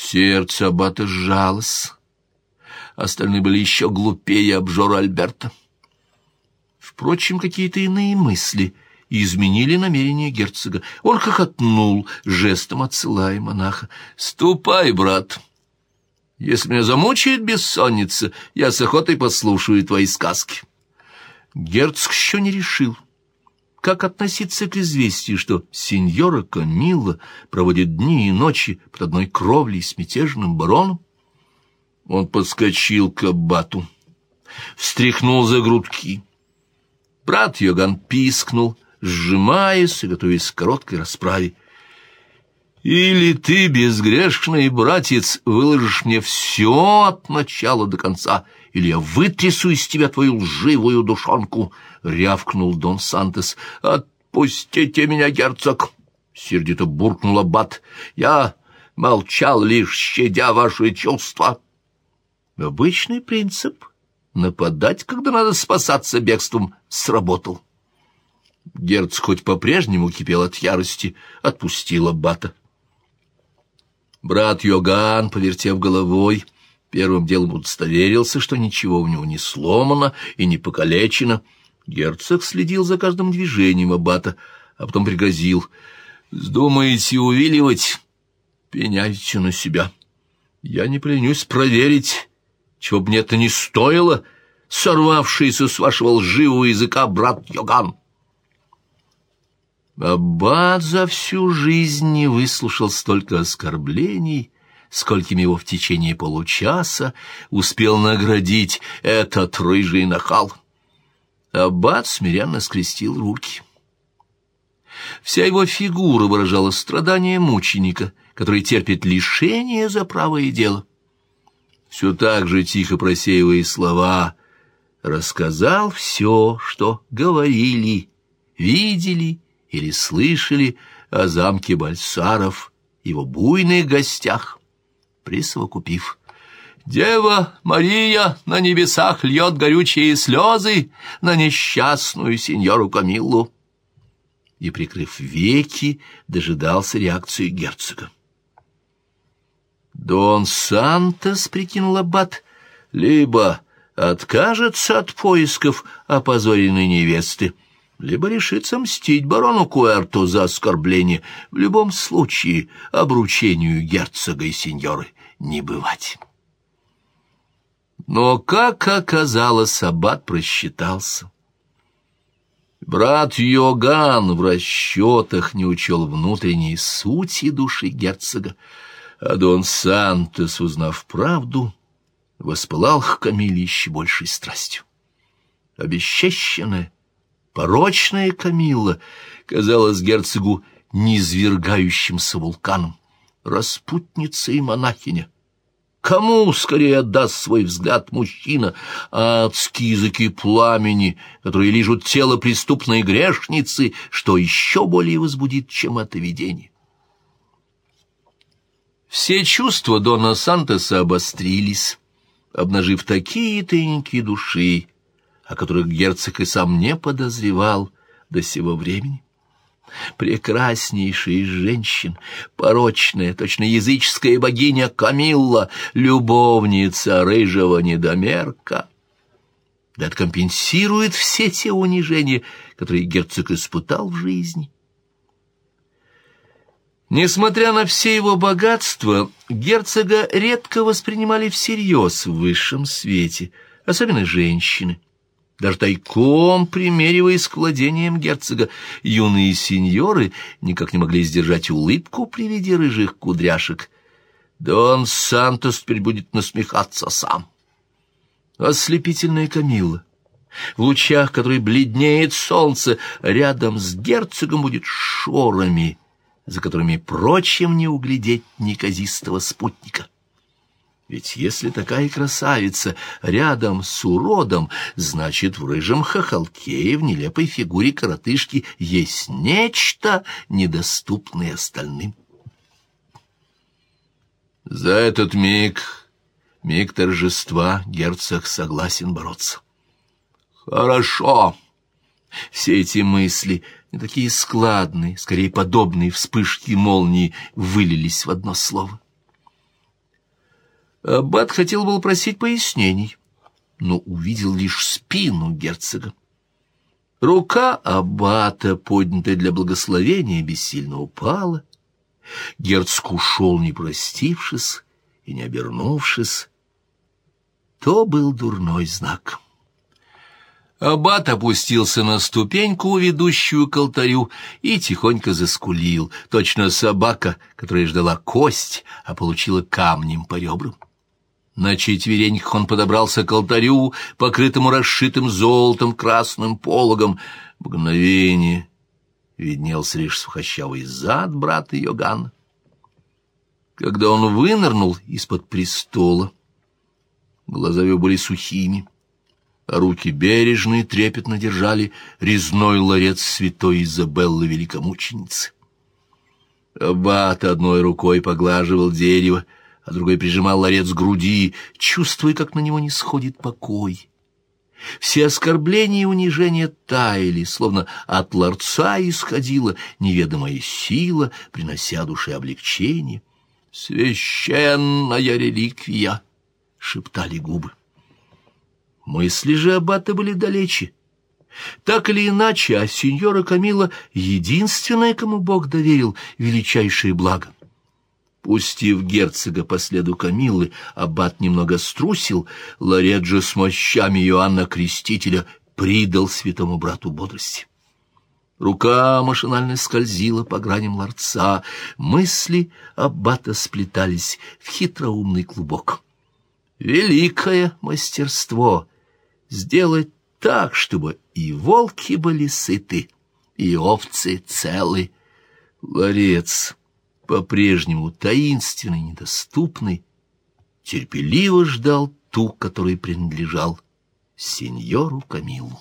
Сердце аббата сжалось. Остальные были еще глупее обжора Альберта. Впрочем, какие-то иные мысли изменили намерение герцога. Он хохотнул, жестом отсылая монаха. «Ступай, брат!» Если меня замучает бессонница, я с охотой послушаю твои сказки. Герцог еще не решил, как относиться к известию, что сеньора Камилла проводит дни и ночи под одной кровлей с мятежным бароном. Он подскочил к аббату, встряхнул за грудки. Брат Йоган пискнул, сжимаясь и готовясь к короткой расправе. Или ты, безгрешный братец, выложишь мне все от начала до конца, или я вытрясу из тебя твою лживую душонку, — рявкнул Дон Сантес. — Отпустите меня, герцог! — сердито буркнул аббат. — Я молчал, лишь щадя ваши чувства. Обычный принцип — нападать, когда надо спасаться бегством, — сработал. Герц хоть по-прежнему кипел от ярости, отпустил аббата. Брат Йоган, повертев головой, первым делом удостоверился, что ничего у него не сломано и не покалечено. Герцог следил за каждым движением аббата, а потом пригрозил. «Вздумаете увиливать? Пеняйте на себя. Я не поленюсь проверить, чего бы мне это не стоило, сорвавшийся с вашего лживого языка брат Йоган». Аббат за всю жизнь не выслушал столько оскорблений, сколькими его в течение получаса успел наградить этот рыжий нахал. Аббат смиренно скрестил руки. Вся его фигура выражала страдания мученика, который терпит лишение за правое дело. Все так же тихо просеивая слова, рассказал все, что говорили, видели или слышали о замке Бальсаров, его буйных гостях, присовокупив. Дева Мария на небесах льет горючие слезы на несчастную сеньору Камиллу. И, прикрыв веки, дожидался реакции герцога. Дон Сантос, прикинул аббат, либо откажется от поисков опозоренной невесты, либо решится мстить барону Куэрту за оскорбление. В любом случае обручению герцога и сеньоры не бывать. Но, как оказалось, аббат просчитался. Брат Йоган в расчетах не учел внутренней сути души герцога, а Дон Сантос, узнав правду, воспылал к Камиле еще большей страстью. Обесчещенная, Порочная Камилла казалась герцогу низвергающимся вулканом, распутница и монахиня. Кому скорее отдаст свой взгляд мужчина, адские языки пламени, которые лижут тело преступной грешницы, что еще более возбудит, чем это видение? Все чувства Дона Сантоса обострились, обнажив такие тоненькие души, о которых герцог и сам не подозревал до сего времени. Прекраснейшая из женщин, порочная, точно языческая богиня Камилла, любовница рыжего недомерка. Да это компенсирует все те унижения, которые герцог испытал в жизни. Несмотря на все его богатства, герцога редко воспринимали всерьез в высшем свете, особенно женщины даже тайком примериваясь к владениям герцога, юные сеньоры никак не могли сдержать улыбку при виде рыжих кудряшек. Дон Сантос теперь будет насмехаться сам. Ослепительная Камилла, в лучах которой бледнеет солнце, рядом с герцогом будет шорами, за которыми прочим не углядеть неказистого спутника. Ведь если такая красавица рядом с уродом, значит, в рыжем хохолке и в нелепой фигуре коротышки есть нечто, недоступное остальным. За этот миг, миг торжества, герцог согласен бороться. Хорошо. Все эти мысли, не такие складные, скорее подобные вспышки молнии, вылились в одно слово — Аббат хотел был просить пояснений, но увидел лишь спину герцога. Рука аббата, поднятая для благословения, бессильно упала. Герцог ушел, не простившись и не обернувшись. То был дурной знак. Аббат опустился на ступеньку, ведущую к алтарю, и тихонько заскулил, точно собака, которая ждала кость, а получила камнем по ребрам. На четвереньках он подобрался к алтарю, покрытому расшитым золотом красным пологом. Мгновение виднелся лишь сухощавый зад брата Йогана. Когда он вынырнул из-под престола, глаза его были сухими, а руки бережные трепетно держали резной ларец святой Изабеллы Великомученицы. Аббат одной рукой поглаживал дерево, а другой прижимал ларец к груди, чувствуя, как на него не сходит покой. Все оскорбления и унижения таяли, словно от ларца исходила неведомая сила, принося душе облегчение. «Священная реликвия!» — шептали губы. Мысли же аббата были далече. Так или иначе, а сеньора Камила — единственная, кому Бог доверил величайшее благо. Пустив герцога по следу Камиллы, аббат немного струсил, Лореджо с мощами Иоанна Крестителя придал святому брату бодрости. Рука машинально скользила по граням ларца, мысли аббата сплетались в хитроумный клубок. Великое мастерство — сделать так, чтобы и волки были сыты, и овцы целы. Ларец по-прежнему таинственный, недоступный, терпеливо ждал ту, которой принадлежал сеньору Камилу.